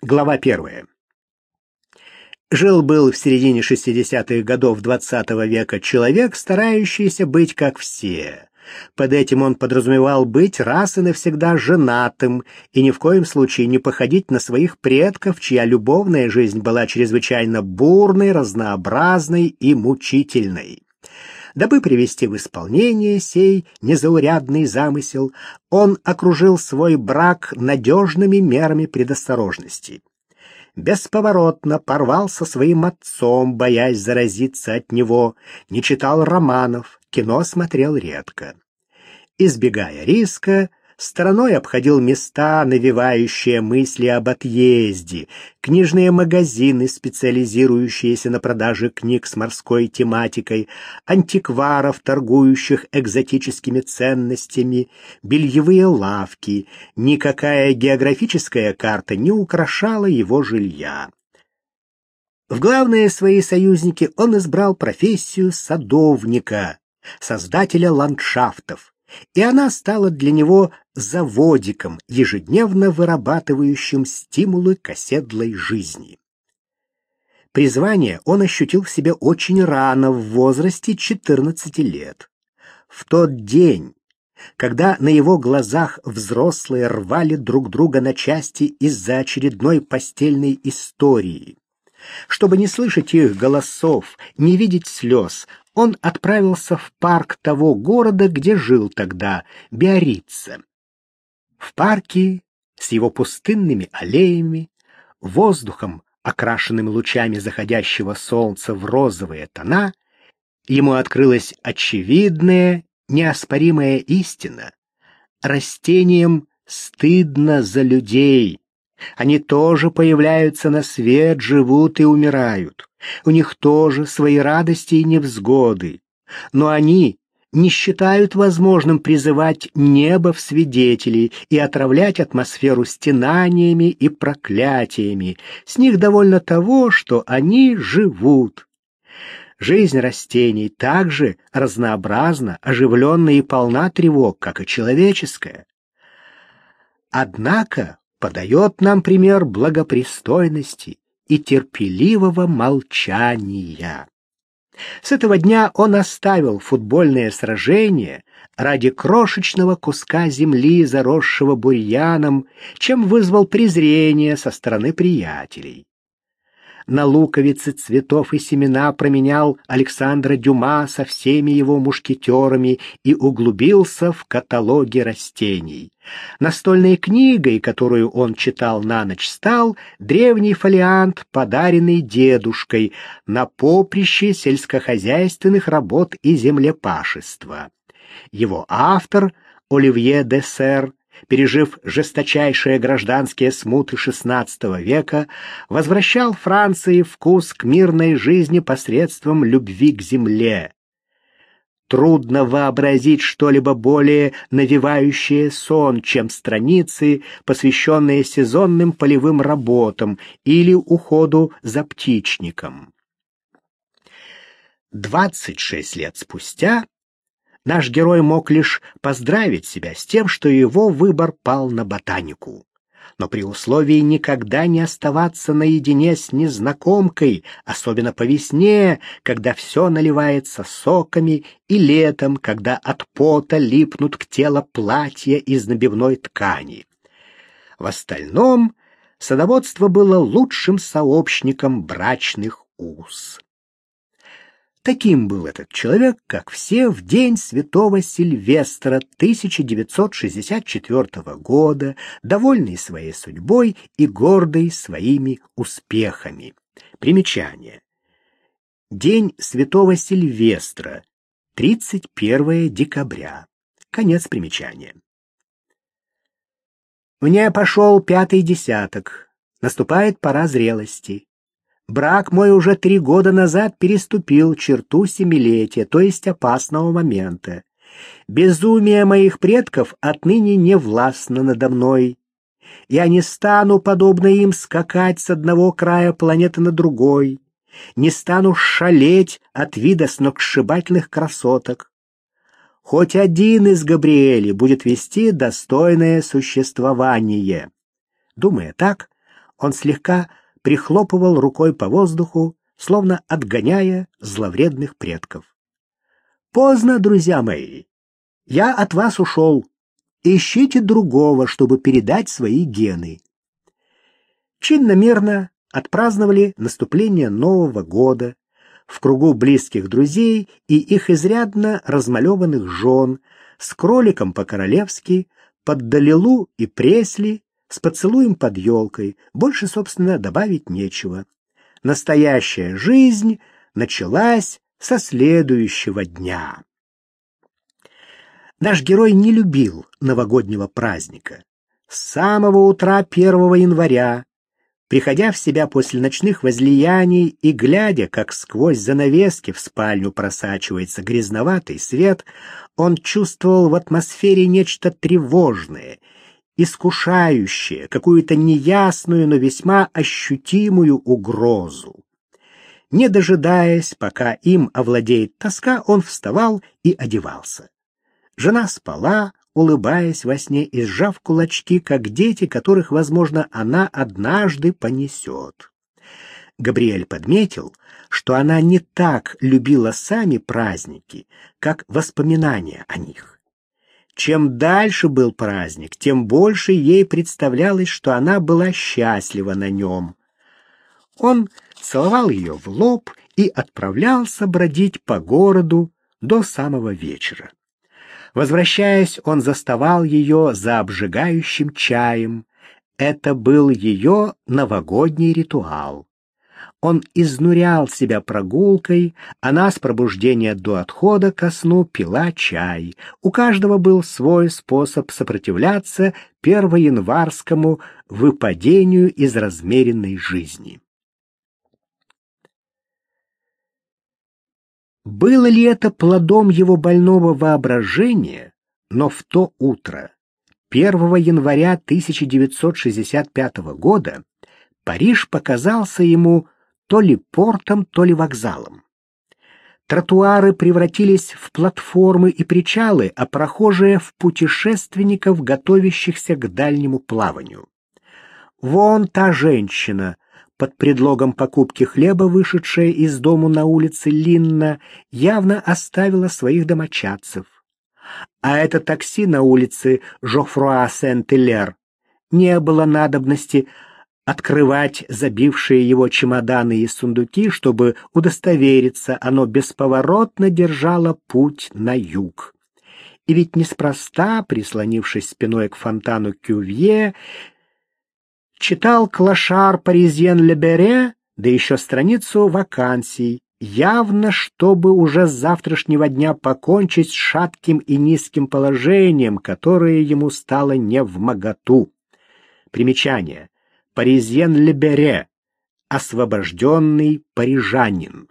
Глава первая. Жил-был в середине 60-х годов XX -го века человек, старающийся быть как все. Под этим он подразумевал быть раз и навсегда женатым и ни в коем случае не походить на своих предков, чья любовная жизнь была чрезвычайно бурной, разнообразной и мучительной. Дабы привести в исполнение сей незаурядный замысел, он окружил свой брак надежными мерами предосторожности. Бесповоротно порвал со своим отцом, боясь заразиться от него, не читал романов, кино смотрел редко. Избегая риска, стороной обходил места, навевающие мысли об отъезде, книжные магазины, специализирующиеся на продаже книг с морской тематикой, антикваров, торгующих экзотическими ценностями, бельевые лавки. Никакая географическая карта не украшала его жилья. В главные свои союзники он избрал профессию садовника, создателя ландшафтов, и она стала для него заводиком, ежедневно вырабатывающим стимулы к оседлой жизни. Призвание он ощутил в себе очень рано, в возрасте 14 лет. В тот день, когда на его глазах взрослые рвали друг друга на части из-за очередной постельной истории. Чтобы не слышать их голосов, не видеть слез, он отправился в парк того города, где жил тогда, Биорица. В парке с его пустынными аллеями, воздухом, окрашенным лучами заходящего солнца в розовые тона, ему открылась очевидная, неоспоримая истина. Растениям стыдно за людей. Они тоже появляются на свет, живут и умирают. У них тоже свои радости и невзгоды. Но они не считают возможным призывать небо в свидетели и отравлять атмосферу стенаниями и проклятиями. С них довольно того, что они живут. Жизнь растений также разнообразна, оживленна и полна тревог, как и человеческая. Однако подает нам пример благопристойности и терпеливого молчания. С этого дня он оставил футбольное сражение ради крошечного куска земли, заросшего бурьяном, чем вызвал презрение со стороны приятелей на луковицы цветов и семена променял Александра Дюма со всеми его мушкетерами и углубился в каталоги растений. Настольной книгой, которую он читал на ночь, стал древний фолиант, подаренный дедушкой на поприще сельскохозяйственных работ и землепашества. Его автор Оливье де Сер пережив жесточайшие гражданские смуты XVI века, возвращал Франции вкус к мирной жизни посредством любви к земле. Трудно вообразить что-либо более навевающее сон, чем страницы, посвященные сезонным полевым работам или уходу за птичником. Двадцать шесть лет спустя наш герой мог лишь поздравить себя с тем, что его выбор пал на ботанику. Но при условии никогда не оставаться наедине с незнакомкой, особенно по весне, когда все наливается соками, и летом, когда от пота липнут к телу платья из набивной ткани. В остальном садоводство было лучшим сообщником брачных уз. Таким был этот человек, как все в день святого Сильвестра 1964 года, довольный своей судьбой и гордый своими успехами. Примечание. День святого Сильвестра, 31 декабря. Конец примечания. Мне пошел пятый десяток. Наступает пора зрелости. Брак мой уже три года назад переступил черту семилетия, то есть опасного момента. Безумие моих предков отныне не властно надо мной. Я не стану, подобно им, скакать с одного края планеты на другой, не стану шалеть от вида сногсшибательных красоток. Хоть один из Габриэли будет вести достойное существование. Думая так, Он слегка прихлопывал рукой по воздуху, словно отгоняя зловредных предков. «Поздно, друзья мои. Я от вас ушел. Ищите другого, чтобы передать свои гены». Чинно-мирно отпраздновали наступление Нового года в кругу близких друзей и их изрядно размалеванных жен, с кроликом по-королевски, под Далилу и Пресли, с поцелуем под елкой. Больше, собственно, добавить нечего. Настоящая жизнь началась со следующего дня. Наш герой не любил новогоднего праздника. С самого утра 1 января Приходя в себя после ночных возлияний и глядя, как сквозь занавески в спальню просачивается грязноватый свет, он чувствовал в атмосфере нечто тревожное, искушающее, какую-то неясную, но весьма ощутимую угрозу. Не дожидаясь, пока им овладеет тоска, он вставал и одевался. Жена спала, улыбаясь во сне и сжав кулачки, как дети, которых, возможно, она однажды понесет. Габриэль подметил, что она не так любила сами праздники, как воспоминания о них. Чем дальше был праздник, тем больше ей представлялось, что она была счастлива на нем. Он целовал ее в лоб и отправлялся бродить по городу до самого вечера. Возвращаясь, он заставал ее за обжигающим чаем. Это был ее новогодний ритуал. Он изнурял себя прогулкой, она с пробуждения до отхода ко сну пила чай. У каждого был свой способ сопротивляться первоянварскому выпадению из размеренной жизни. Было ли это плодом его больного воображения, но в то утро, 1 января 1965 года, Париж показался ему то ли портом, то ли вокзалом. Тротуары превратились в платформы и причалы, а прохожие — в путешественников, готовящихся к дальнему плаванию. Вон та женщина — под предлогом покупки хлеба, вышедшая из дому на улице Линна, явно оставила своих домочадцев. А это такси на улице Жофруа Сент-Илер не было надобности открывать забившие его чемоданы и сундуки, чтобы удостовериться, оно бесповоротно держало путь на юг. И ведь неспроста, прислонившись спиной к фонтану Кювье, читал клошар Паризьен Лебере, да еще страницу вакансий, явно, чтобы уже с завтрашнего дня покончить с шатким и низким положением, которое ему стало не в моготу. Примечание. Паризьен Лебере. Освобожденный парижанин.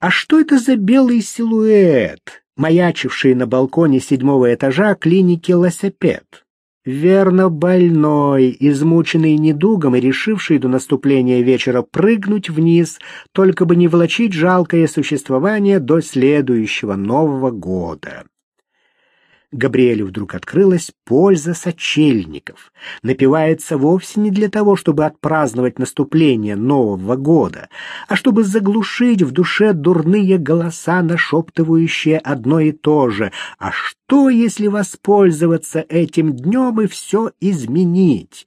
А что это за белый силуэт, маячивший на балконе седьмого этажа клиники Лосепет? верно больной, измученный недугом и решивший до наступления вечера прыгнуть вниз, только бы не влачить жалкое существование до следующего Нового года. Габриэлю вдруг открылась польза сочельников. Напивается вовсе не для того, чтобы отпраздновать наступление Нового года, а чтобы заглушить в душе дурные голоса, нашептывающие одно и то же. А что, если воспользоваться этим днем и все изменить?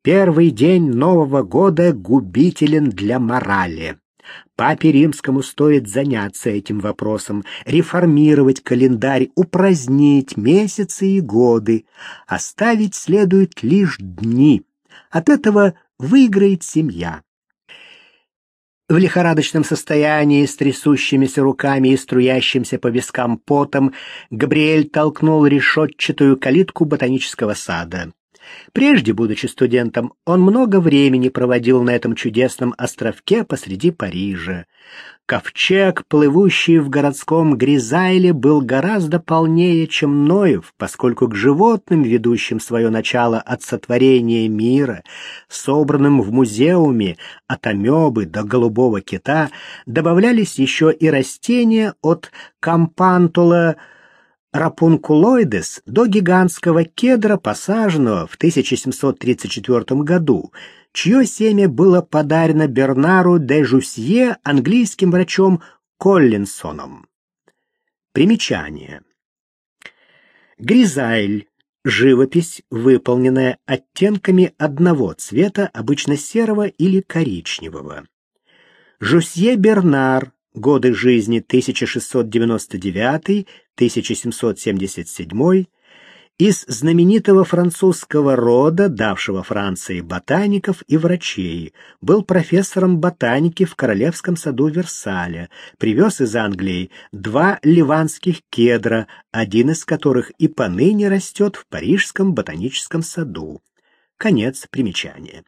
Первый день Нового года губителен для морали. Папе Римскому стоит заняться этим вопросом, реформировать календарь, упразднить месяцы и годы. Оставить следует лишь дни. От этого выиграет семья. В лихорадочном состоянии, с трясущимися руками и струящимся по вискам потом, Габриэль толкнул решетчатую калитку ботанического сада. Прежде, будучи студентом, он много времени проводил на этом чудесном островке посреди Парижа. Ковчег, плывущий в городском Гризайле, был гораздо полнее, чем Ноев, поскольку к животным, ведущим свое начало от сотворения мира, собранным в музеуме от амебы до голубого кита, добавлялись еще и растения от кампантула рапункулоидес до гигантского кедра, посаженного в 1734 году, чье семя было подарено Бернару де Жусье английским врачом Коллинсоном. Примечание. Гризайль Живопись, выполненная оттенками одного цвета, обычно серого или коричневого. Жусье Бернар. Годы жизни 1699-1777 из знаменитого французского рода, давшего Франции ботаников и врачей, был профессором ботаники в Королевском саду Версаля, привез из Англии два ливанских кедра, один из которых и поныне растет в Парижском ботаническом саду. Конец примечания.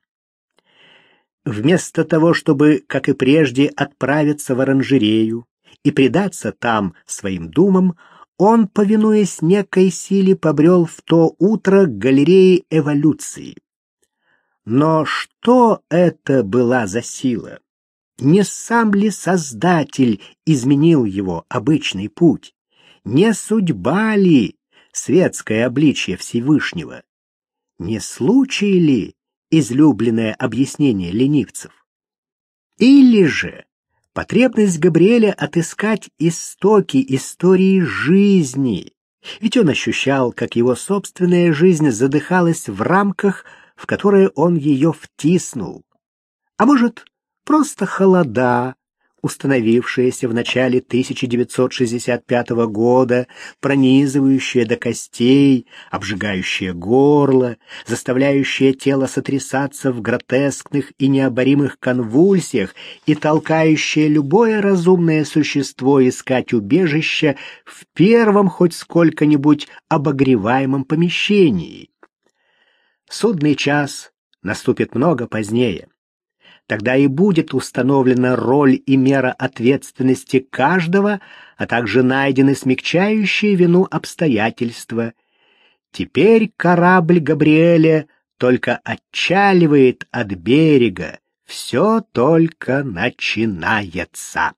Вместо того, чтобы, как и прежде, отправиться в оранжерею и предаться там своим думам, он, повинуясь некой силе, побрел в то утро к галерее эволюции. Но что это была за сила? Не сам ли Создатель изменил его обычный путь? Не судьба ли светское обличье Всевышнего? Не случай ли излюбленное объяснение ленивцев? Или же Потребность Габриэля отыскать истоки истории жизни. Ведь он ощущал, как его собственная жизнь задыхалась в рамках, в которые он ее втиснул. А может, просто холода, установившаяся в начале 1965 года, пронизывающая до костей, обжигающая горло, заставляющая тело сотрясаться в гротескных и необоримых конвульсиях и толкающая любое разумное существо искать убежище в первом хоть сколько-нибудь обогреваемом помещении. Судный час наступит много позднее. Тогда и будет установлена роль и мера ответственности каждого, а также найдены смягчающие вину обстоятельства. Теперь корабль Габриэля только отчаливает от берега, все только начинается.